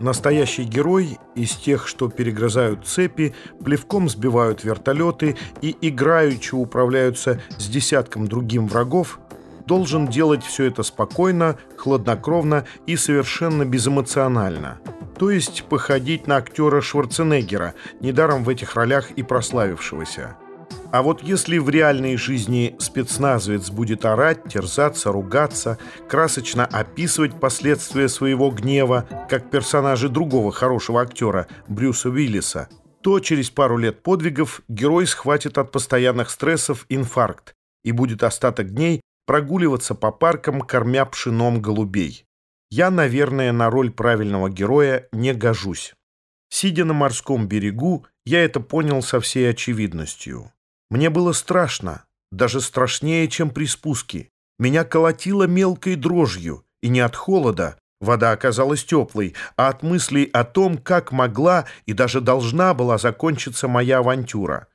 Настоящий герой из тех, что перегрызают цепи, плевком сбивают вертолеты и играючи управляются с десятком другим врагов, должен делать все это спокойно, хладнокровно и совершенно безэмоционально. То есть походить на актера Шварценеггера, недаром в этих ролях и прославившегося. А вот если в реальной жизни спецназовец будет орать, терзаться, ругаться, красочно описывать последствия своего гнева, как персонажи другого хорошего актера Брюса Уиллиса, то через пару лет подвигов герой схватит от постоянных стрессов инфаркт и будет остаток дней прогуливаться по паркам, кормя пшеном голубей. Я, наверное, на роль правильного героя не гожусь. Сидя на морском берегу, я это понял со всей очевидностью. Мне было страшно, даже страшнее, чем при спуске. Меня колотило мелкой дрожью, и не от холода, вода оказалась теплой, а от мыслей о том, как могла и даже должна была закончиться моя авантюра.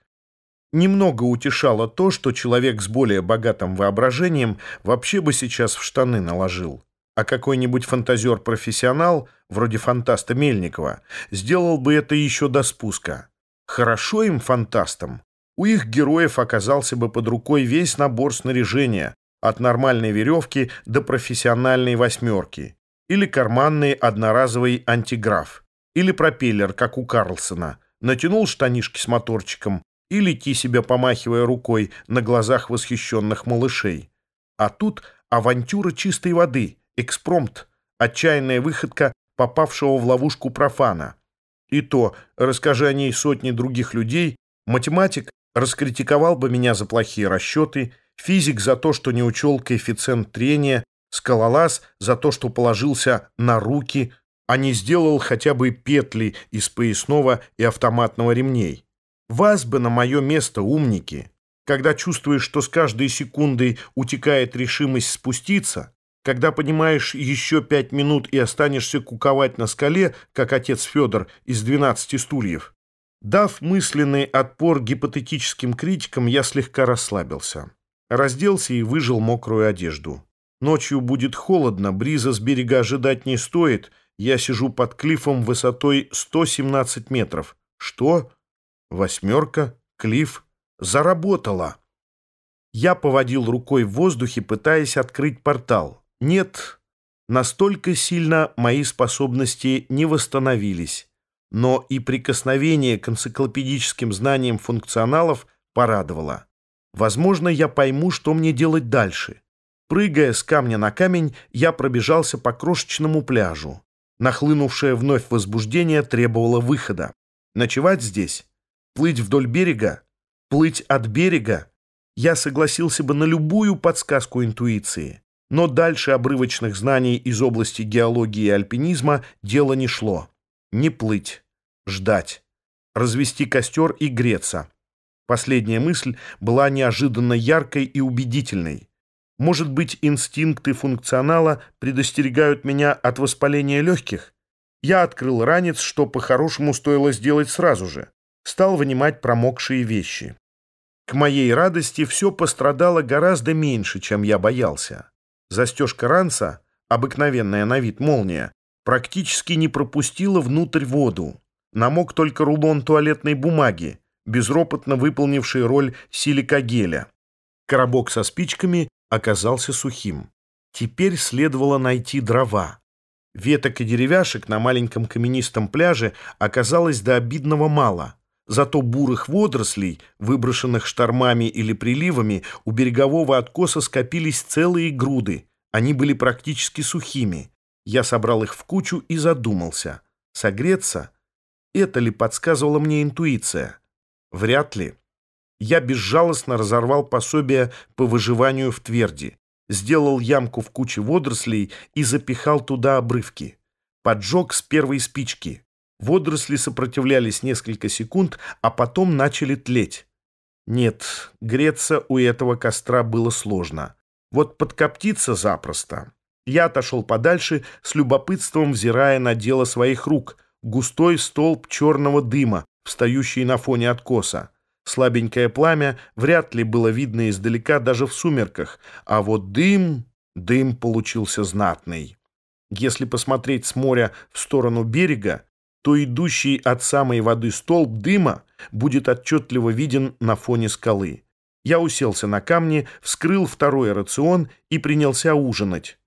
Немного утешало то, что человек с более богатым воображением вообще бы сейчас в штаны наложил. А какой-нибудь фантазер-профессионал, вроде фантаста Мельникова, сделал бы это еще до спуска. Хорошо им, фантастам, у их героев оказался бы под рукой весь набор снаряжения, от нормальной веревки до профессиональной восьмерки, или карманный одноразовый антиграф, или пропеллер, как у Карлсона, натянул штанишки с моторчиком и лети себе, помахивая рукой на глазах восхищенных малышей. А тут авантюра чистой воды, экспромт, отчаянная выходка попавшего в ловушку профана. И то, расскажи о ней сотни других людей, математик раскритиковал бы меня за плохие расчеты, физик за то, что не учел коэффициент трения, скалолаз за то, что положился на руки, а не сделал хотя бы петли из поясного и автоматного ремней. Вас бы на мое место, умники. Когда чувствуешь, что с каждой секундой утекает решимость спуститься, когда понимаешь еще пять минут и останешься куковать на скале, как отец Федор из «12 стульев», Дав мысленный отпор гипотетическим критикам, я слегка расслабился. Разделся и выжил мокрую одежду. Ночью будет холодно, бриза с берега ожидать не стоит. Я сижу под клифом высотой 117 метров. Что? Восьмерка? Клиф? Заработала. Я поводил рукой в воздухе, пытаясь открыть портал. Нет, настолько сильно мои способности не восстановились но и прикосновение к энциклопедическим знаниям функционалов порадовало. Возможно, я пойму, что мне делать дальше. Прыгая с камня на камень, я пробежался по крошечному пляжу. Нахлынувшее вновь возбуждение требовало выхода. Ночевать здесь? Плыть вдоль берега? Плыть от берега? Я согласился бы на любую подсказку интуиции. Но дальше обрывочных знаний из области геологии и альпинизма дело не шло. Не плыть, ждать, развести костер и греться. Последняя мысль была неожиданно яркой и убедительной. Может быть, инстинкты функционала предостерегают меня от воспаления легких? Я открыл ранец, что по-хорошему стоило сделать сразу же. Стал вынимать промокшие вещи. К моей радости все пострадало гораздо меньше, чем я боялся. Застежка ранца, обыкновенная на вид молния, практически не пропустила внутрь воду. Намок только рулон туалетной бумаги, безропотно выполнивший роль силикогеля. Коробок со спичками оказался сухим. Теперь следовало найти дрова. Веток и деревяшек на маленьком каменистом пляже оказалось до обидного мало. Зато бурых водорослей, выброшенных штормами или приливами, у берегового откоса скопились целые груды. Они были практически сухими. Я собрал их в кучу и задумался. Согреться? Это ли подсказывала мне интуиция? Вряд ли. Я безжалостно разорвал пособие по выживанию в тверди, сделал ямку в куче водорослей и запихал туда обрывки. Поджег с первой спички. Водоросли сопротивлялись несколько секунд, а потом начали тлеть. Нет, греться у этого костра было сложно. Вот подкоптиться запросто. Я отошел подальше, с любопытством взирая на дело своих рук. Густой столб черного дыма, встающий на фоне откоса. Слабенькое пламя вряд ли было видно издалека даже в сумерках, а вот дым... дым получился знатный. Если посмотреть с моря в сторону берега, то идущий от самой воды столб дыма будет отчетливо виден на фоне скалы. Я уселся на камни, вскрыл второй рацион и принялся ужинать.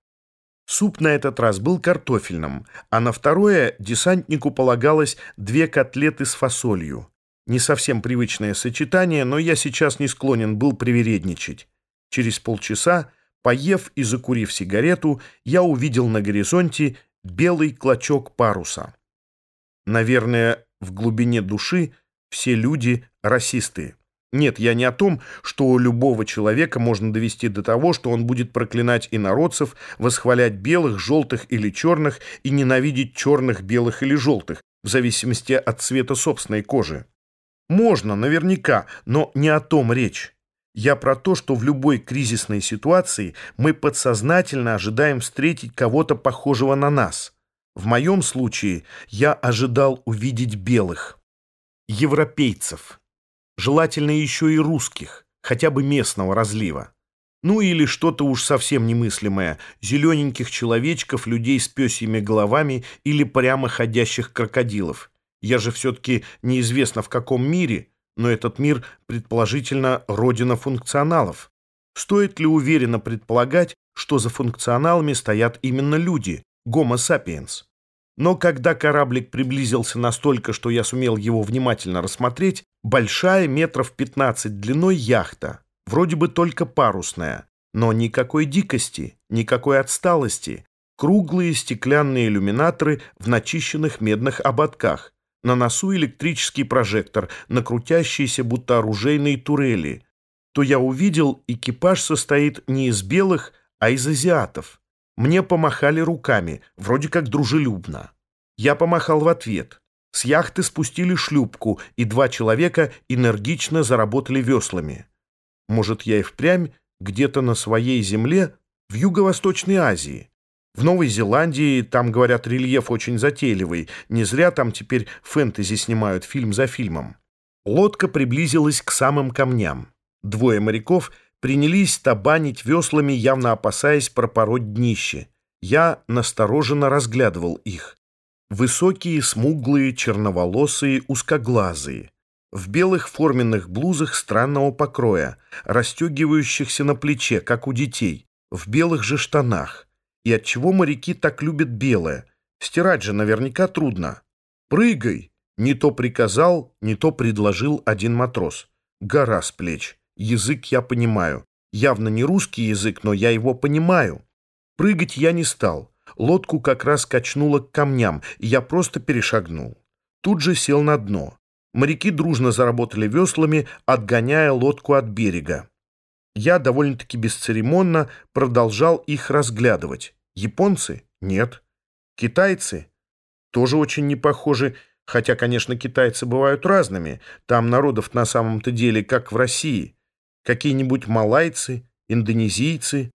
Суп на этот раз был картофельным, а на второе десантнику полагалось две котлеты с фасолью. Не совсем привычное сочетание, но я сейчас не склонен был привередничать. Через полчаса, поев и закурив сигарету, я увидел на горизонте белый клочок паруса. Наверное, в глубине души все люди расисты. Нет, я не о том, что любого человека можно довести до того, что он будет проклинать инородцев, восхвалять белых, желтых или черных и ненавидеть черных, белых или желтых, в зависимости от цвета собственной кожи. Можно, наверняка, но не о том речь. Я про то, что в любой кризисной ситуации мы подсознательно ожидаем встретить кого-то похожего на нас – в моем случае я ожидал увидеть белых, европейцев, желательно еще и русских, хотя бы местного разлива. Ну или что-то уж совсем немыслимое, зелененьких человечков, людей с пёсьими головами или прямо ходящих крокодилов. Я же все-таки неизвестно в каком мире, но этот мир, предположительно, родина функционалов. Стоит ли уверенно предполагать, что за функционалами стоят именно люди, гомо сапиенс? Но когда кораблик приблизился настолько, что я сумел его внимательно рассмотреть, большая, метров 15 длиной яхта, вроде бы только парусная, но никакой дикости, никакой отсталости, круглые стеклянные иллюминаторы в начищенных медных ободках, на носу электрический прожектор, на крутящиеся будто оружейные турели, то я увидел, экипаж состоит не из белых, а из азиатов. Мне помахали руками, вроде как дружелюбно. Я помахал в ответ. С яхты спустили шлюпку, и два человека энергично заработали веслами. Может, я и впрямь где-то на своей земле в Юго-Восточной Азии. В Новой Зеландии там, говорят, рельеф очень затейливый. Не зря там теперь фэнтези снимают фильм за фильмом. Лодка приблизилась к самым камням. Двое моряков — принялись табанить веслами, явно опасаясь пропороть днище. Я настороженно разглядывал их. Высокие, смуглые, черноволосые, узкоглазые. В белых форменных блузах странного покроя, расстегивающихся на плече, как у детей, в белых же штанах. И отчего моряки так любят белое? Стирать же наверняка трудно. «Прыгай!» Не то приказал, не то предложил один матрос. Гора с плеч. Язык я понимаю. Явно не русский язык, но я его понимаю. Прыгать я не стал. Лодку как раз качнуло к камням, и я просто перешагнул. Тут же сел на дно. Моряки дружно заработали веслами, отгоняя лодку от берега. Я довольно-таки бесцеремонно продолжал их разглядывать. Японцы? Нет. Китайцы? Тоже очень не похожи, хотя, конечно, китайцы бывают разными. Там народов на самом-то деле, как в России какие-нибудь малайцы, индонезийцы.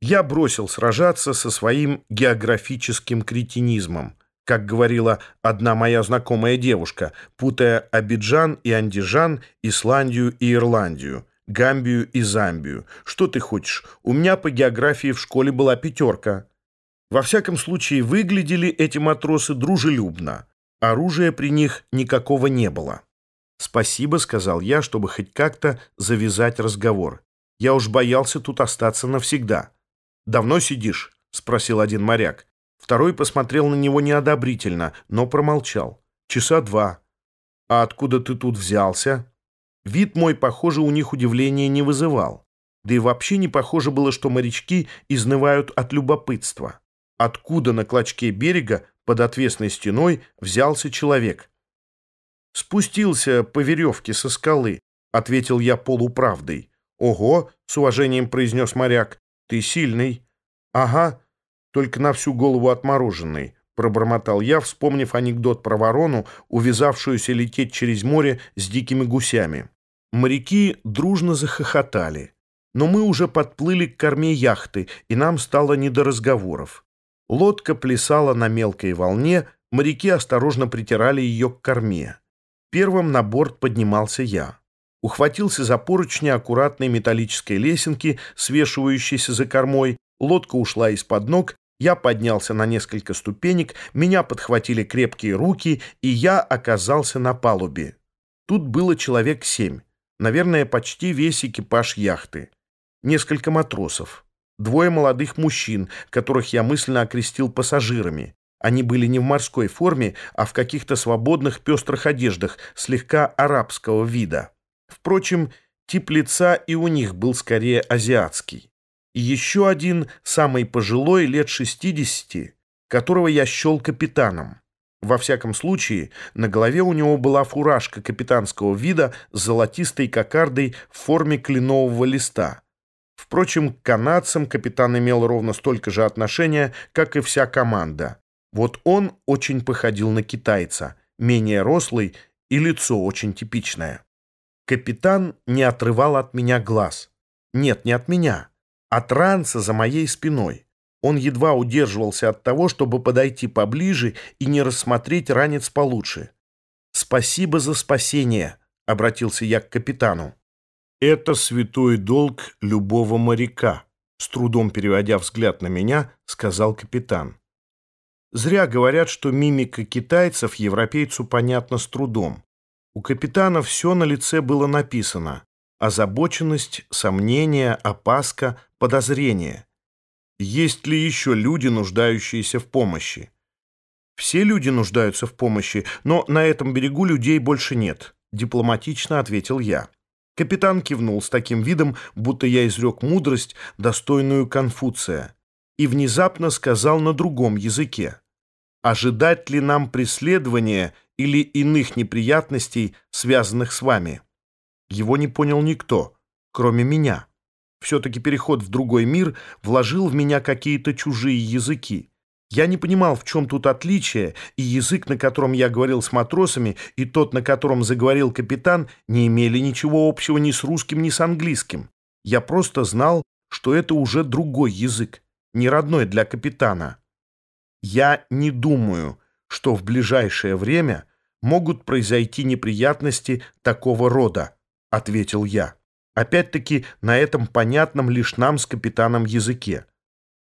Я бросил сражаться со своим географическим кретинизмом, как говорила одна моя знакомая девушка, путая Абиджан и Андижан, Исландию и Ирландию, Гамбию и Замбию. Что ты хочешь? У меня по географии в школе была пятерка. Во всяком случае, выглядели эти матросы дружелюбно. Оружия при них никакого не было. «Спасибо», — сказал я, чтобы хоть как-то завязать разговор. «Я уж боялся тут остаться навсегда». «Давно сидишь?» — спросил один моряк. Второй посмотрел на него неодобрительно, но промолчал. «Часа два». «А откуда ты тут взялся?» Вид мой, похоже, у них удивления не вызывал. Да и вообще не похоже было, что морячки изнывают от любопытства. Откуда на клочке берега под отвесной стеной взялся человек? «Спустился по веревке со скалы», — ответил я полуправдой. «Ого!» — с уважением произнес моряк. «Ты сильный». «Ага, только на всю голову отмороженный», — пробормотал я, вспомнив анекдот про ворону, увязавшуюся лететь через море с дикими гусями. Моряки дружно захохотали. Но мы уже подплыли к корме яхты, и нам стало не до разговоров. Лодка плясала на мелкой волне, моряки осторожно притирали ее к корме. Первым на борт поднимался я. Ухватился за поручни аккуратной металлической лесенки, свешивающейся за кормой, лодка ушла из-под ног, Я поднялся на несколько ступенек, меня подхватили крепкие руки, и я оказался на палубе. Тут было человек семь. Наверное, почти весь экипаж яхты. Несколько матросов. Двое молодых мужчин, которых я мысленно окрестил пассажирами. Они были не в морской форме, а в каких-то свободных пестрых одеждах, слегка арабского вида. Впрочем, тип лица и у них был скорее азиатский. И еще один, самый пожилой, лет 60, которого я счел капитаном. Во всяком случае, на голове у него была фуражка капитанского вида с золотистой кокардой в форме кленового листа. Впрочем, к канадцам капитан имел ровно столько же отношения, как и вся команда. Вот он очень походил на китайца, менее рослый и лицо очень типичное. Капитан не отрывал от меня глаз. Нет, не от меня, от ранца за моей спиной. Он едва удерживался от того, чтобы подойти поближе и не рассмотреть ранец получше. «Спасибо за спасение», — обратился я к капитану. «Это святой долг любого моряка», — с трудом переводя взгляд на меня, сказал капитан. Зря говорят, что мимика китайцев европейцу понятна с трудом. У капитана все на лице было написано. Озабоченность, сомнение, опаска, подозрение. Есть ли еще люди, нуждающиеся в помощи? Все люди нуждаются в помощи, но на этом берегу людей больше нет, дипломатично ответил я. Капитан кивнул с таким видом, будто я изрек мудрость, достойную Конфуция, и внезапно сказал на другом языке ожидать ли нам преследования или иных неприятностей, связанных с вами. Его не понял никто, кроме меня. Все-таки переход в другой мир вложил в меня какие-то чужие языки. Я не понимал, в чем тут отличие, и язык, на котором я говорил с матросами, и тот, на котором заговорил капитан, не имели ничего общего ни с русским, ни с английским. Я просто знал, что это уже другой язык, не родной для капитана. Я не думаю, что в ближайшее время могут произойти неприятности такого рода, ответил я. Опять-таки на этом понятном лишь нам с капитаном языке.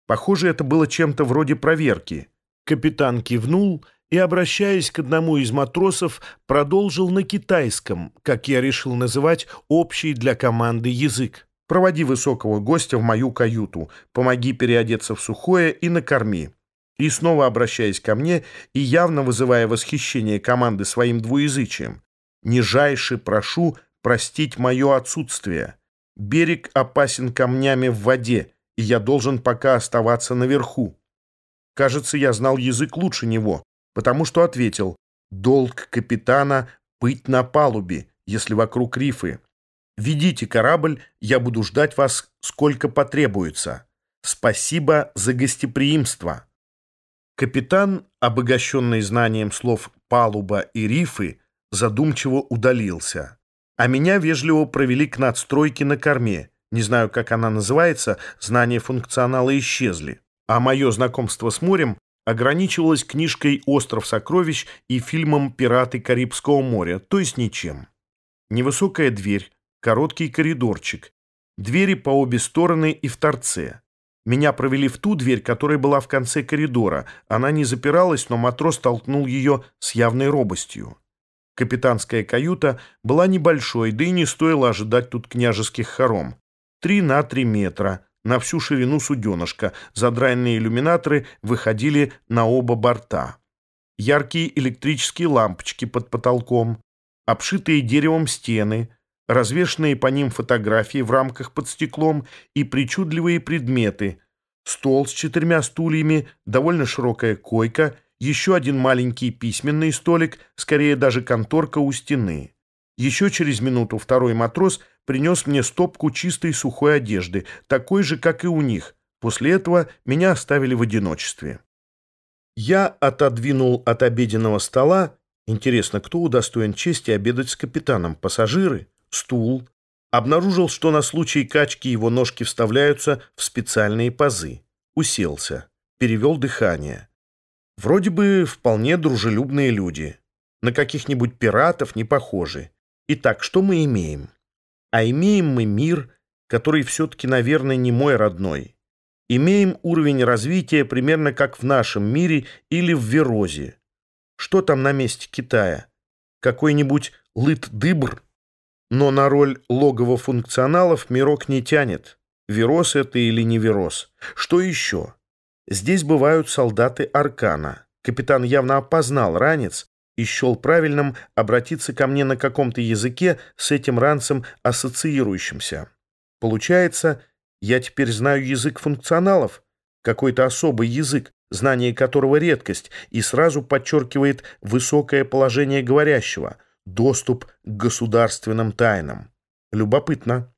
Похоже, это было чем-то вроде проверки. Капитан кивнул и, обращаясь к одному из матросов, продолжил на китайском, как я решил называть, общий для команды язык. «Проводи высокого гостя в мою каюту, помоги переодеться в сухое и накорми. И снова обращаясь ко мне и явно вызывая восхищение команды своим двуязычием, «Нижайше прошу простить мое отсутствие. Берег опасен камнями в воде, и я должен пока оставаться наверху». Кажется, я знал язык лучше него, потому что ответил «Долг капитана — быть на палубе, если вокруг рифы. Ведите корабль, я буду ждать вас сколько потребуется. Спасибо за гостеприимство». Капитан, обогащенный знанием слов «палуба» и «рифы», задумчиво удалился. А меня вежливо провели к надстройке на корме. Не знаю, как она называется, знания функционала исчезли. А мое знакомство с морем ограничивалось книжкой «Остров сокровищ» и фильмом «Пираты Карибского моря», то есть ничем. Невысокая дверь, короткий коридорчик, двери по обе стороны и в торце. Меня провели в ту дверь, которая была в конце коридора. Она не запиралась, но матрос толкнул ее с явной робостью. Капитанская каюта была небольшой, да и не стоило ожидать тут княжеских хором. Три на три метра, на всю ширину суденышка, задраенные иллюминаторы выходили на оба борта. Яркие электрические лампочки под потолком, обшитые деревом стены — развешенные по ним фотографии в рамках под стеклом и причудливые предметы, стол с четырьмя стульями, довольно широкая койка, еще один маленький письменный столик, скорее даже конторка у стены. Еще через минуту второй матрос принес мне стопку чистой сухой одежды, такой же, как и у них. После этого меня оставили в одиночестве. Я отодвинул от обеденного стола Интересно, кто удостоен чести обедать с капитаном? Пассажиры? Стул, обнаружил, что на случай качки его ножки вставляются в специальные пазы. Уселся, перевел дыхание. Вроде бы вполне дружелюбные люди. На каких-нибудь пиратов не похожи. Итак, что мы имеем? А имеем мы мир, который все-таки, наверное, не мой родной. Имеем уровень развития примерно как в нашем мире или в Верозе. Что там на месте Китая? Какой-нибудь лыт-дыбр? Но на роль логова функционалов Мирок не тянет. Верос это или не Верос. Что еще? Здесь бывают солдаты Аркана. Капитан явно опознал ранец и счел правильным обратиться ко мне на каком-то языке с этим ранцем ассоциирующимся. Получается, я теперь знаю язык функционалов, какой-то особый язык, знание которого редкость, и сразу подчеркивает высокое положение говорящего, доступ к государственным тайнам. Любопытно.